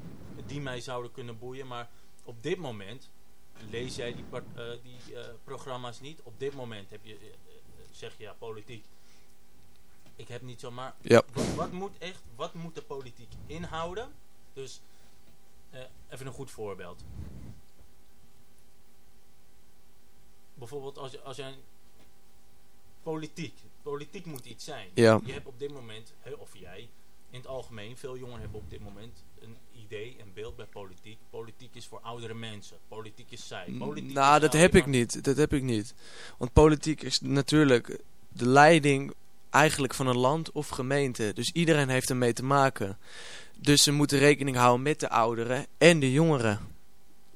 die mij zouden kunnen boeien, maar op dit moment lees jij die, part- eh, die eh, programma's niet. Op dit moment heb je, eh, zeg je ja, politiek. Ik heb niet zomaar. Ja. Wat, wat moet echt, wat moet de politiek inhouden? Dus even een goed voorbeeld. Bijvoorbeeld als, je- als jij politiek, politiek moet iets zijn. Ja. Je hebt op dit moment, of jij, in het algemeen, veel jongeren hebben op dit moment een idee, een beeld bij politiek. Politiek is voor oudere mensen. Politiek is zij. Politiek nou, is dat heb ik niet. Dat heb ik niet. Want politiek is natuurlijk de leiding eigenlijk van een land of gemeente. Dus iedereen heeft ermee te maken. Dus ze moeten rekening houden met de ouderen en de jongeren.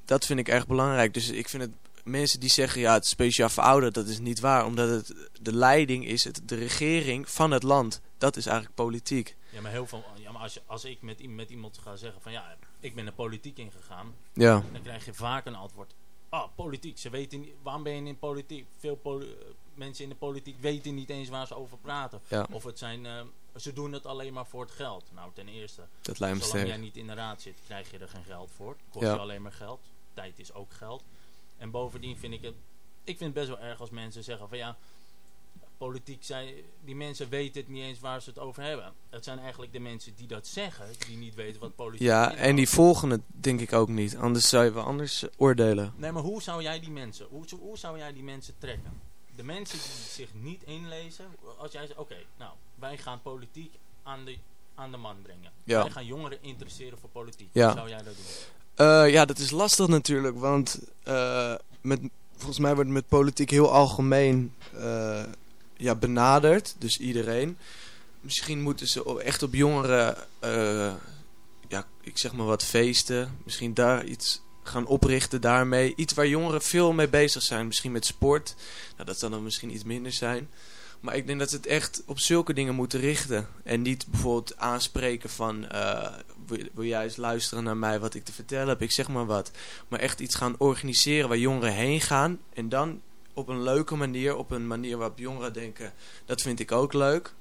Dat vind ik erg belangrijk. Dus ik vind het mensen die zeggen ja, het is speciaal voor ouderen, dat is niet waar. Omdat het de leiding is, het, de regering van het land. Dat is eigenlijk politiek. Ja, maar heel veel. Ja, maar als, je, als ik met, met iemand ga zeggen van ja, ik ben de politiek ingegaan, Ja. dan krijg je vaak een antwoord. Ah, politiek. Ze weten niet, waarom ben je in politiek? Veel poli- eh, mensen in de politiek weten niet eens waar ze over praten. Ja. Of het zijn, eh, ze doen het alleen maar voor het geld. Nou, ten eerste, Dat zolang sterk. jij niet in de raad zit, krijg je er geen geld voor. Kost Ja. je alleen maar geld. Tijd is ook geld. En bovendien vind ik het, ik vind het best wel erg als mensen zeggen van ja, politiek zijn, die mensen weten het niet eens waar ze het over hebben. Het zijn eigenlijk de mensen die dat zeggen, die niet weten wat politiek Ja, inhoudt. en die volgen het denk ik ook niet. Anders zou je wel anders oordelen. Nee, maar hoe zou jij die mensen, hoe, zou- hoe zou jij die mensen trekken? De mensen die zich niet inlezen, als jij zegt, oké, nou, wij gaan politiek aan de, aan de man brengen. Ja. Wij gaan jongeren interesseren voor politiek. Ja. Hoe zou jij dat doen? Eh, ja, dat is lastig natuurlijk, want eh, met, volgens mij wordt met politiek heel algemeen eh, ja, benaderd, dus iedereen. Misschien moeten ze echt op jongeren, ja, ik zeg maar wat feesten, misschien daar iets gaan oprichten daarmee. Iets waar jongeren veel mee bezig zijn, misschien met sport. Nou, dat zal dan misschien iets minder zijn. Maar ik denk dat ze het echt op zulke dingen moeten richten. En niet bijvoorbeeld aanspreken van... wil, jij eens luisteren naar mij wat ik te vertellen heb? Ik zeg maar wat. Maar echt iets gaan organiseren waar jongeren heen gaan. En dan op een leuke manier, op een manier waarop jongeren denken... dat vind ik ook leuk.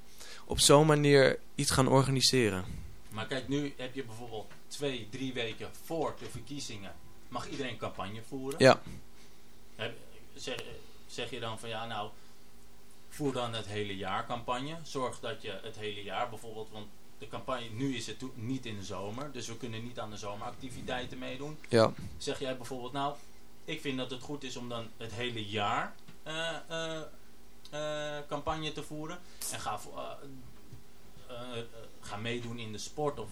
Op zo'n manier iets gaan organiseren. Maar kijk, nu heb je bijvoorbeeld twee, drie weken voor de verkiezingen, mag iedereen campagne voeren. Ja. Heb- zeg, zeg je dan van ja, nou, voer dan het hele jaar campagne. Zorg dat je het hele jaar bijvoorbeeld, want de campagne, nu is het niet in de zomer, dus we kunnen niet aan de zomeractiviteiten meedoen. Ja. Zeg jij bijvoorbeeld, nou, ik vind dat het goed is om dan het hele jaar eh, eh, eh, campagne te voeren. En ga, ga meedoen in de sport of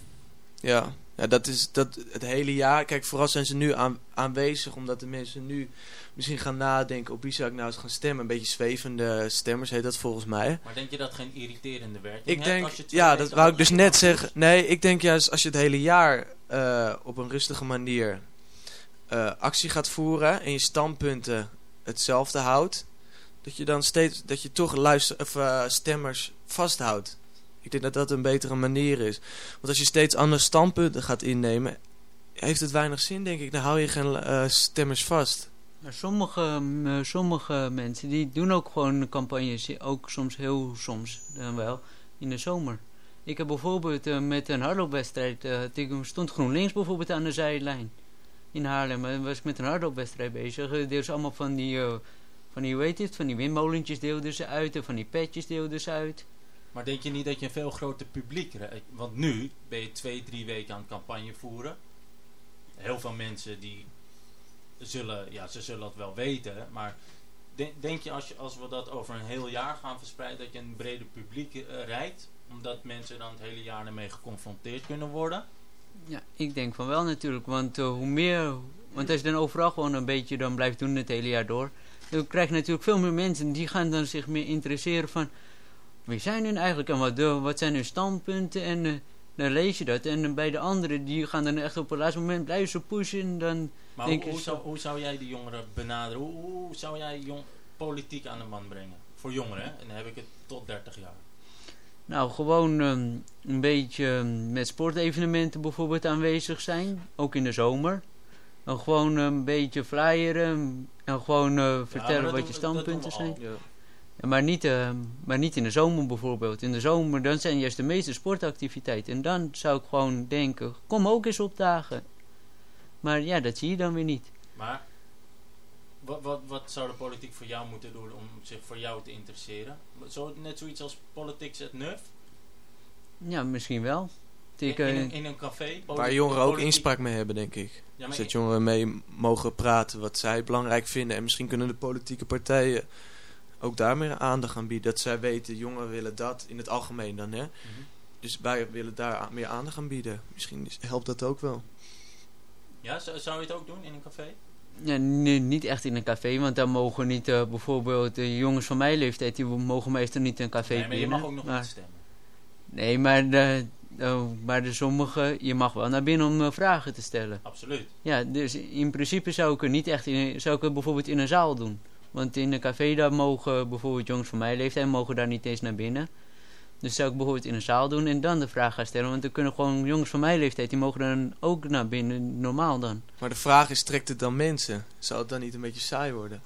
Ja, ja dat is dat, het hele jaar. Kijk, vooral zijn ze nu aan, aanwezig omdat de mensen nu misschien gaan nadenken op wie zou ik nou eens gaan stemmen. Een beetje zwevende stemmers heet dat volgens mij. Maar denk je dat geen irriterende werking Ik denk, als je ja, dat wou ik dus net zeggen. Nee, ik denk juist als je het hele jaar eh, op een rustige manier eh, actie gaat voeren en je standpunten hetzelfde houdt, dat je dan steeds, dat je toch luister, of, eh, stemmers vasthoudt. Ik denk dat dat een betere manier is. Want als je steeds andere standpunten gaat innemen, heeft het weinig zin, denk ik. Dan hou je geen eh, stemmers vast. Maar sommige, mm, eh, sommige mensen die doen ook gewoon campagnes, ook soms heel soms dan wel, in de zomer. Ik heb bijvoorbeeld eh, met een hardloopwedstrijd, ik stond GroenLinks bijvoorbeeld aan de zijlijn in Haarlem. En was ik met een hardloopwedstrijd bezig. Deelden ze allemaal van die, van die, heet het, van die windmolentjes deelden ze uit en van die petjes deelden ze uit. Maar denk je niet dat je een veel groter publiek? Want nu ben je twee, drie weken aan campagne voeren. Heel veel mensen die zullen, ja, ze zullen dat wel weten. Maar denk, denk je als, je als we dat over een heel jaar gaan verspreiden, dat je een breder publiek rijdt? Omdat mensen dan het hele jaar ermee geconfronteerd kunnen worden? Ja, ik denk van wel natuurlijk, want eh, hoe meer, want als je dan overal gewoon een beetje dan blijft doen het hele jaar door, dan krijg je natuurlijk veel meer mensen die gaan dan zich meer interesseren van wie zijn hun eigenlijk en wat, wat zijn hun standpunten en eh, dan lees je dat en bij de anderen die gaan dan echt op het laatste moment blijven ze pushen dan Maar denk hoe, hoe, zo- zou, hoe zou jij die jongeren benaderen? Hoe, hoe zou jij jong, politiek aan de man brengen? Voor jongeren, hè? En dan heb ik het tot 30 jaar. Nou, gewoon ehm, een beetje ehm, met sportevenementen bijvoorbeeld aanwezig zijn. Ook in de zomer. En gewoon een beetje flyeren. En gewoon eh, vertellen wat doen je standpunten zijn. Ja. Maar, niet, ehm, maar niet in de zomer bijvoorbeeld. In de zomer dan zijn juist de meeste sportactiviteiten. En dan zou ik gewoon denken, kom ook eens opdagen. Maar ja, dat zie je dan weer niet. Maar wat, wat, wat zou de politiek voor jou moeten doen om zich voor jou te interesseren? Zo, net zoiets als Politics het Nuf? Ja, misschien wel. In, Ik, in, eh, een, in een café? Waar jongeren ook inspraak mee hebben, denk ik. Ja, Dus dat jongeren mee mogen praten wat zij belangrijk vinden. En misschien kunnen de politieke partijen ook daar meer aandacht aan bieden. Dat zij weten, jongeren willen dat, in het algemeen dan. Hè? Mhm. Dus wij willen daar meer aandacht aan bieden. Misschien is- helpt dat ook wel. Ja, zou, je het ook doen in een café? Ja, nee, niet echt in een café, want dan mogen niet eh, bijvoorbeeld de jongens van mijn leeftijd, die mogen meestal niet in een café Nee, maar je mag ook nog maar, niet stemmen. Nee, maar de, oh, maar de sommige, je mag wel naar binnen om eh, vragen te stellen. Absoluut. Ja, dus in principe zou ik het niet echt in, zou ik het bijvoorbeeld in een zaal doen. Want in een café daar mogen bijvoorbeeld jongens van mijn leeftijd mogen daar niet eens naar binnen. Dus zou ik bijvoorbeeld in een zaal doen en dan de vraag gaan stellen. Want dan kunnen gewoon jongens van mijn leeftijd, die mogen dan ook naar binnen, normaal dan. Maar de vraag is, trekt het dan mensen? Zou het dan niet een beetje saai worden?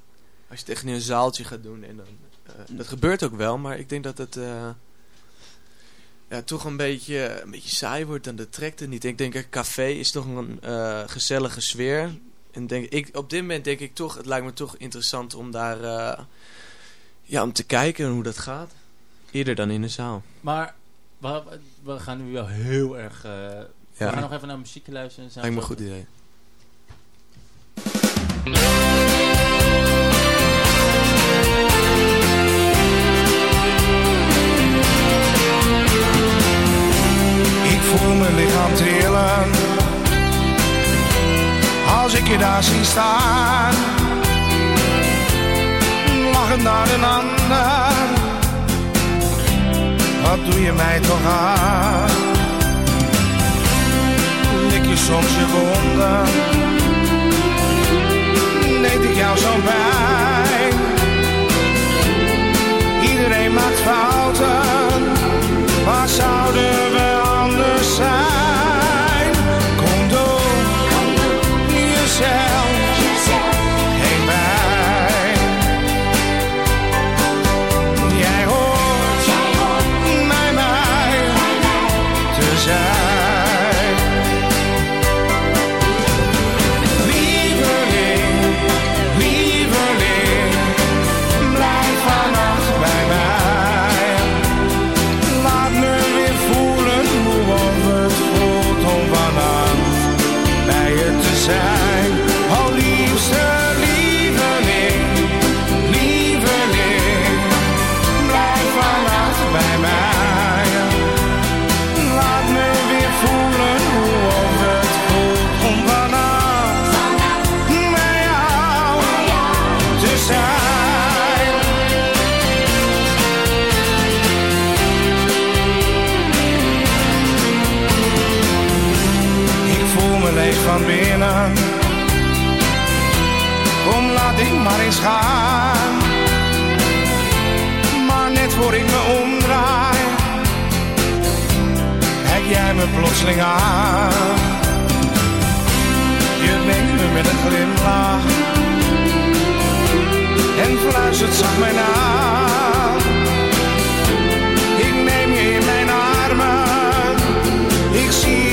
Als je het echt in een zaaltje gaat doen. En dan, eh, dat gebeurt ook wel, maar ik denk dat het eh, ja, toch een beetje, een beetje saai wordt. Dan dat trekt het niet. Ik denk, een café is toch een eh, gezellige sfeer. En denk, ik, op dit moment denk ik toch, het lijkt me toch interessant om daar eh, ja, om te kijken hoe dat gaat. Eerder dan in de zaal. Maar we, we gaan nu wel heel erg... eh, We Ja. gaan nog even naar muziek luisteren. Lijkt me we een goed idee. Ik voel mijn lichaam trillen als ik je daar zie staan. Lachend naar een ander, wat doe je mij toch aan? Lik je soms je wonden, deed ik jou zo pijn. Iedereen maakt fouten, waar zouden we anders zijn? maar eens gaan. Maar net voor ik me omdraai, heb jij me plotseling aan. Je wenkt me met een glimlach en vluit het zag mijn na. Ik neem je in mijn armen, ik zie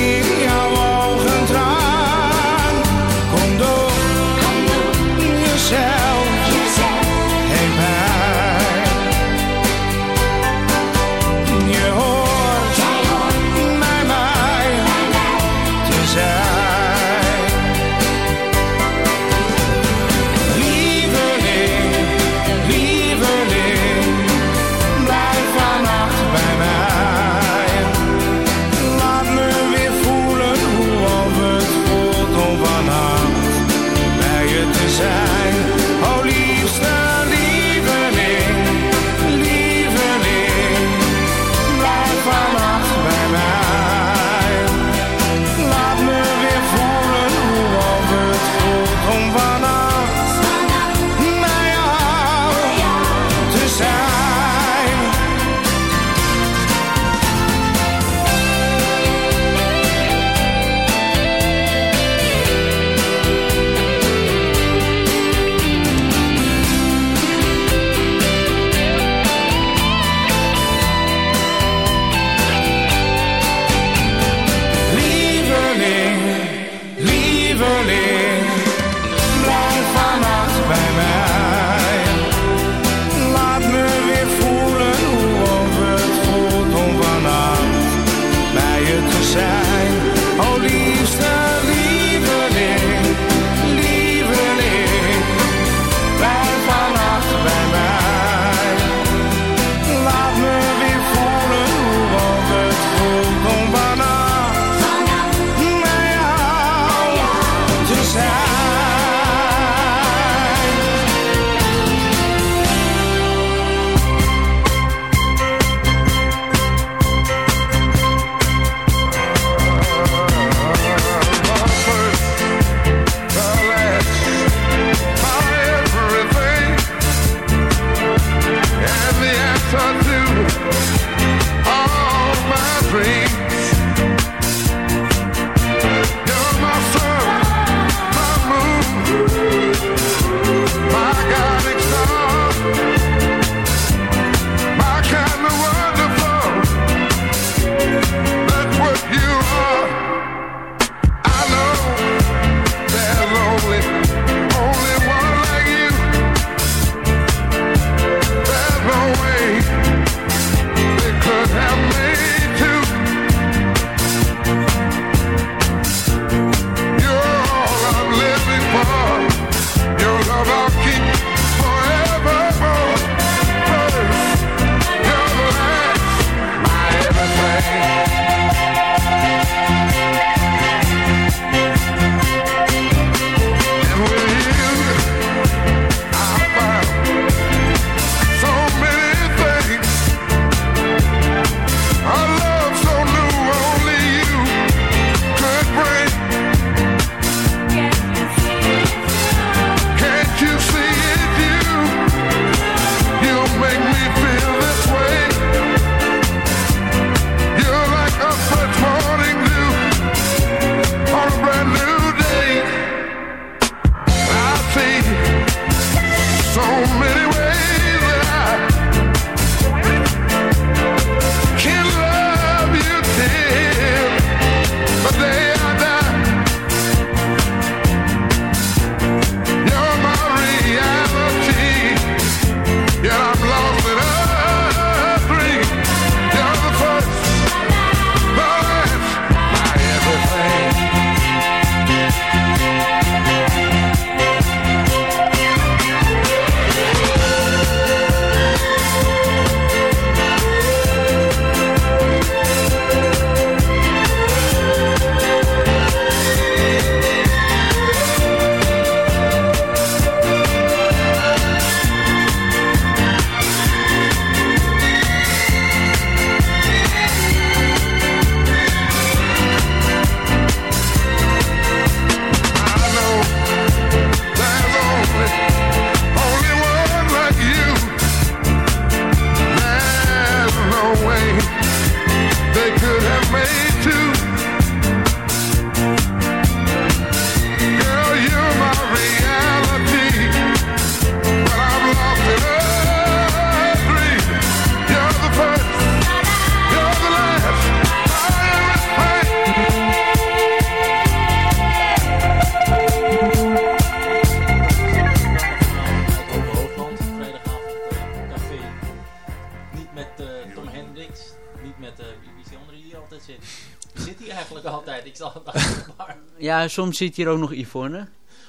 soms zit hier ook nog Yvonne.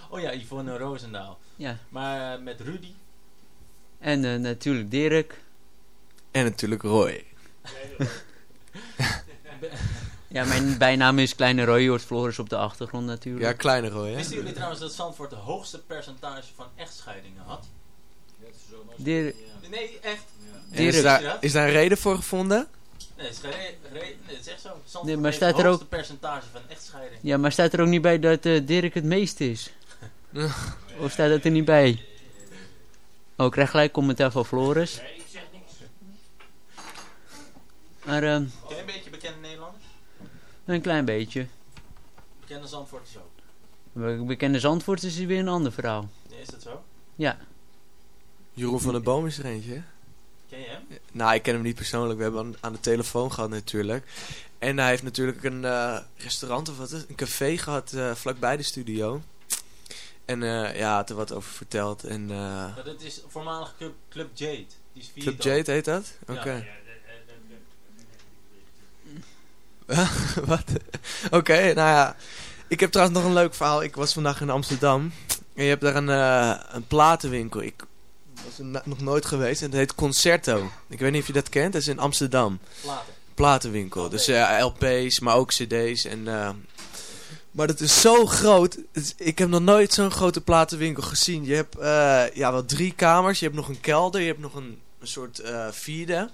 Oh ja, Yvonne Roosendaal. Ja. Maar eh, met Rudy, En eh, natuurlijk Dirk. En natuurlijk Roy. Ja, mijn bijnaam is Kleine Roy, je hoort Floris op de achtergrond natuurlijk. Ja, kleine Roy, hè? wisten jullie trouwens dat Zandvoort het hoogste percentage van echtscheidingen had? Dirk, Nee, echt. En is, Dirk. daar, is daar een reden voor gevonden? Nee, het is, geen re- re- nee, het is echt zo. Zandvoort Nee, maar staat er ook- percentage van echtscheidingen. ja, maar staat er ook niet bij dat eh, Dirk het meeste is? of staat dat er niet bij? Oh, ik krijg gelijk commentaar van Floris. Maar ehm, Ken je een beetje bekende Nederlanders? een klein beetje. Bekende Zandvoorters ook. Be- Bekende Zandvoort is weer een ander verhaal. Nee, is dat zo? Ja, Jeroen van der Boom is er eentje, hè? Ken je hem? Nou, ik ken hem niet persoonlijk. We hebben aan, aan de telefoon gehad natuurlijk. En hij heeft natuurlijk een eh, restaurant of wat is? Een café gehad eh, vlakbij de studio. En eh, ja, had er wat over verteld. En, eh, Ja, dat is voormalig Club, Club Jade. Die is Club Jade heet dat? Ja. Oké. Wat? Oké, nou ja. Ik heb trouwens nog een leuk verhaal. Ik was vandaag in Amsterdam. En je hebt daar een, eh, een platenwinkel. Ik er na- nog nooit geweest. En het heet Concerto. Ik weet niet of je dat kent. Dat is in Amsterdam. Platen. Platenwinkel. Dus eh, LP's, maar ook cd's. En, eh, maar dat is zo groot. Is- ik heb nog nooit zo'n grote platenwinkel gezien. Je hebt eh, ja, wel drie kamers. Je hebt nog een kelder. Je hebt nog een, een soort eh, vierde.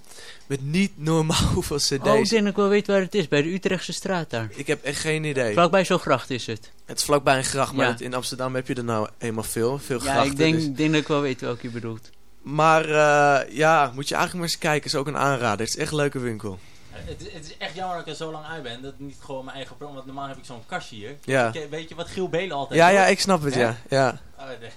Met niet normaal hoeveel cd's. oh, ik denk dat ik wel weet waar het is, bij de Utrechtse straat daar. Ik heb echt geen idee. Vlakbij zo'n gracht is het. Het is vlakbij een gracht, maar Ja. het- in Amsterdam heb je er nou eenmaal veel. Veel Ja, grachten. ik denk, dus- ik denk dat ik wel weet welke je bedoelt. Maar eh, ja, moet je eigenlijk maar eens kijken. is ook een aanrader. Het is echt een leuke winkel. Eh, Het, is- het is echt jammer dat ik er zo lang uit ben. Dat ik niet gewoon mijn eigen bron. Want normaal heb ik zo'n kastje hier. Ja. Ke- Weet je wat Giel Belen altijd Ja, doet? ja, ik snap het, Hè? ja. ja. Oh, nee.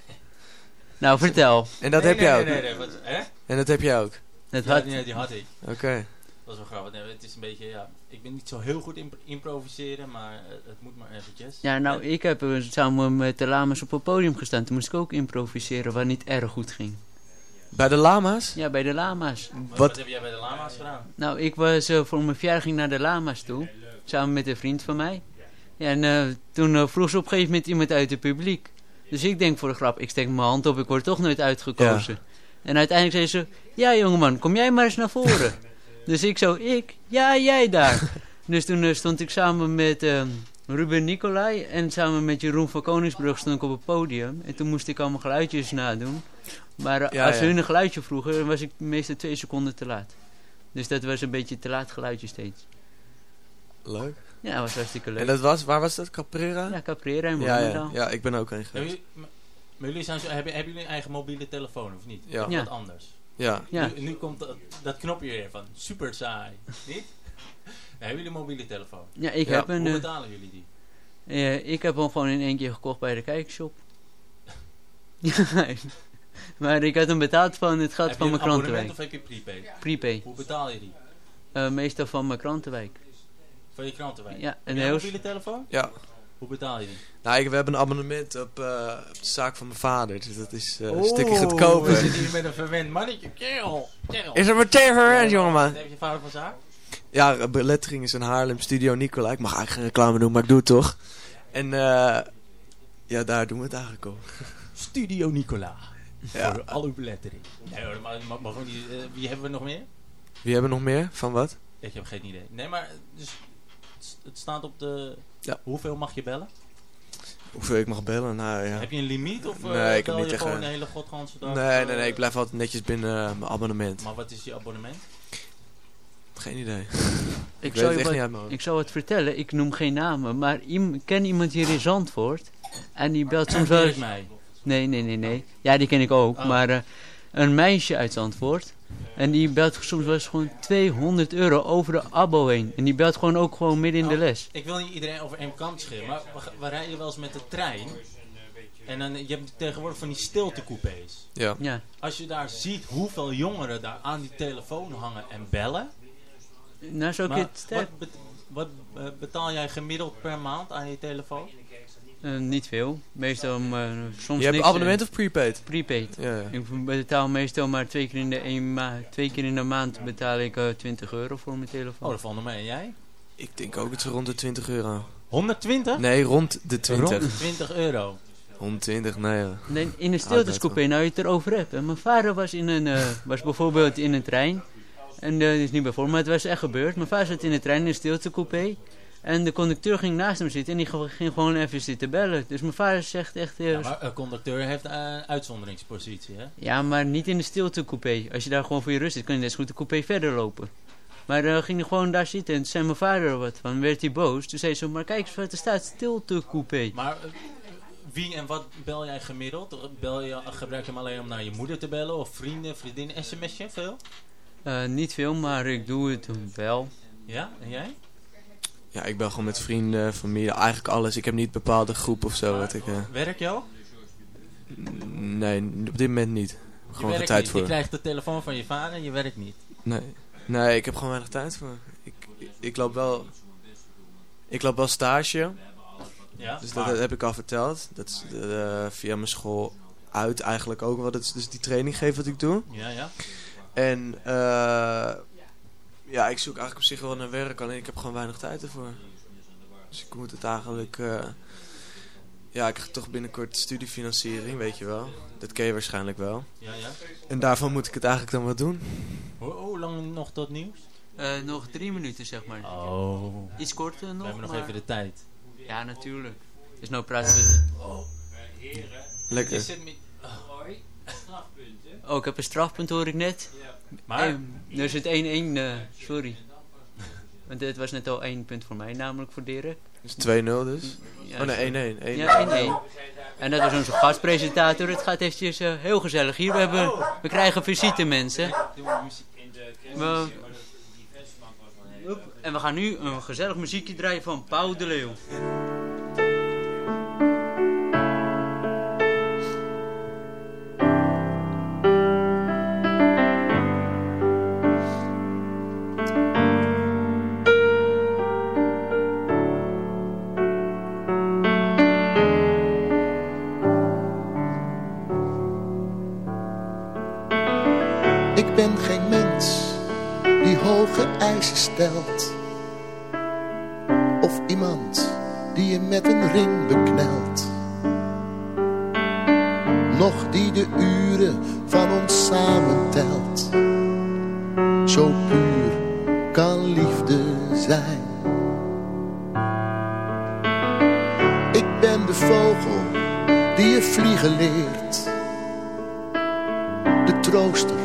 Nou, vertel. En dat Nee, heb nee, jij ook. Nee, nee, wat, hè? En dat heb jij ook. Ja, had, nee, die had ik. Oké. Dat is wel grappig. Nee, het is een beetje, ja. Ik ben niet zo heel goed in improviseren, maar eh, het moet maar eventjes. ja, nou, En- ik heb eh, samen met de Lamas op het podium gestaan. Toen moest ik ook improviseren, wat niet erg goed ging. Bij de lama's? Ja, bij de Lama's. Wat, heb jij bij de lama's gedaan? Nou, ik was eh, voor mijn verjaardag ging naar de Lama's toe. Samen met een vriend van mij. Ja, en eh, toen vroeg ze op een gegeven moment iemand uit het publiek. Dus ik denk voor de grap, ik steek mijn hand op, ik word toch nooit uitgekozen. En uiteindelijk zei ze, ja jongeman, kom jij maar eens naar voren. dus ik zo, ik? Ja, jij daar. dus toen eh, stond ik samen met eh, Ruben Nicolai en samen met Jeroen van Koningsbrug stond ik op het podium. En toen moest ik allemaal geluidjes nadoen. Maar eh, Ja, als ze ja. hun een geluidje vroegen, was ik meestal twee seconden te laat. Dus dat was een beetje te laat geluidje steeds. Leuk. Ja, dat was hartstikke leuk. En dat was, waar was dat? Caprera? Ja, Caprera en ja, ja, ja, ik ben ook heen Hebben geweest. jullie, maar- jullie zijn zo, hebben, hebben jullie een eigen mobiele telefoon of niet? Ja. Wat anders? Ja. Ja. Nu, nu komt dat, dat knopje weer van super saai. niet? Hebben jullie een mobiele telefoon? Ja, ik Ja, heb een... Hoe eh, betalen jullie die? eh, ik heb hem gewoon in één keer gekocht bij de kijkshop. Ja, maar ik had hem betaald van het geld heb van je mijn een abonnement krantenwijk. of heb je prepaid? Prepay. Hoe betaal je die? Eh, meestal van mijn krantenwijk. Van je krantenwijk? Ja, en je een heel... mobiele telefoon? Ja. Hoe betaal je die? Nou, ik, we hebben een abonnement op, eh, op de zaak van mijn vader. Dus dat is eh, Oh, een stukje We goedkoper. zitten hier met een verwend mannetje. Kerel! Kerel! Is er meteen verwend, jongeman? Heb je vader van zaak? Ja, belettering is in Haarlem, Studio Nicola. Ik mag eigenlijk geen reclame doen, maar ik doe het toch. En eh ja, daar doen we het eigenlijk op. Studio Nicola. Ja. Voor al uw belettering. Nee hoor, maar, maar, maar eh, wie hebben we nog meer? Wie hebben we nog meer? Van wat? Ik heb geen idee. Nee, maar dus, het- het staat op de... Ja. Hoeveel mag je bellen? Hoeveel ik mag bellen? Nou ja. Heb je een limiet of Nee, ik heb bel niet je gewoon een- de hele godganse dag? Nee, eh, nee, nee. Ik blijf altijd netjes binnen eh, mijn abonnement. Maar wat is je abonnement? Geen idee. Ik, weet zou het je echt wat- niet ik zou het vertellen, ik noem geen namen, maar ik ken iemand hier in Zandvoort. En die belt soms wel mij. Nee, nee, nee, nee. Ja, die ken ik ook. Oh. Maar eh, een meisje uit Zandvoort. En die belt soms wel eens gewoon 200 euro over de abo heen. En die belt gewoon ook gewoon midden in de Oh. les. Ik wil niet iedereen over één kant scheren, maar we, we rijden wel eens met de trein. En dan, je hebt tegenwoordig van die stiltecoupés. Ja. Ja. Als je daar ziet hoeveel jongeren daar aan die telefoon hangen en bellen. Nou, sterk... wat, bet- wat eh, betaal jij gemiddeld per maand aan je telefoon? Eh, niet veel. Meestal maar soms Je hebt niks. abonnement eh, of prepaid? Prepaid. Ja, ja. Ik betaal meestal maar twee keer in de, een ma twee keer in de maand betaal ik eh 20 euro voor mijn telefoon. Oh, dat valt nog mee. En jij? Ik denk ook iets rond de 20 euro. 120? Nee, rond de 20. Rond de 20 euro. 120, nee. ja. Nee, in een stiltescoupé, nou je het erover hebt. En mijn vader was, in een, eh, was bijvoorbeeld in een trein. En dat is niet bijvoorbeeld, maar het was echt gebeurd. Mijn vader zat in een trein in een stiltecoupé. En de conducteur ging naast hem zitten en die ging gewoon even zitten bellen. Dus mijn vader zegt echt... eh, Ja, maar een conducteur heeft een uitzonderingspositie, hè? Ja, maar niet in de stiltecoupé. Als je daar gewoon voor je rust zit, kan je net goed de coupé verder lopen. Maar dan ging hij gewoon daar zitten en toen zei mijn vader er wat van. werd hij boos. Toen zei zo, maar kijk eens wat er staat, stiltecoupé. Maar eh, wie en wat bel jij gemiddeld? Bel je, gebruik je hem alleen om naar je moeder te bellen? Of vrienden, vriendinnen, sms'je, veel? Eh, niet veel, maar ik doe het wel. Ja, en jij? Ja, ik ben gewoon met vrienden, familie, eigenlijk alles. Ik heb niet bepaalde groep of zo. Wat ik, eh, Werk je al? nee, op dit moment niet. Je Gewoon geen tijd niet. voor. Je krijgt de telefoon van je vader en je werkt niet. Nee. nee, ik heb gewoon weinig tijd voor. Ik, ik, ik loop wel... Ik loop wel stage. Ja, Dus dat, heb ik al verteld. Dat is eh, via mijn school uit eigenlijk ook. Dat is dus die training geven wat ik doe. Ja, ja. En eh, ja, ik zoek eigenlijk op zich wel naar werk. Alleen ik heb gewoon weinig tijd ervoor. Dus ik moet het eigenlijk... eh, ja, ik krijg toch binnenkort studiefinanciering, weet je wel. Dat ken je waarschijnlijk wel. Ja, ja. En daarvan moet ik het eigenlijk dan wel doen. Hoe, hoe lang nog tot nieuws? Eh, nog drie minuten, zeg maar. Oh. Iets korter nog, We hebben nog maar- even de tijd. Ja, natuurlijk. Dus nou praten we... Lekker. Je zit met... Oh, ik heb een strafpunt, hoor ik net. Maar- Eh, er zit 1-1, eh, sorry. Want dit was net al één punt voor mij, namelijk voor Dirk. Dus 2-0 dus? Ja, oh nee, sorry. 1-1. 1-1. Ja, 1-1. En dat was onze gastpresentator. Het gaat eventjes eh, heel gezellig hier. We, hebben, we krijgen visite mensen. We- Oep. En we gaan nu een gezellig muziekje draaien van Paul de Leeuw. Of iemand die je met een ring beknelt. Nog die de uren van ons samen telt. Zo puur kan liefde zijn. Ik ben de vogel die je vliegen leert. De trooster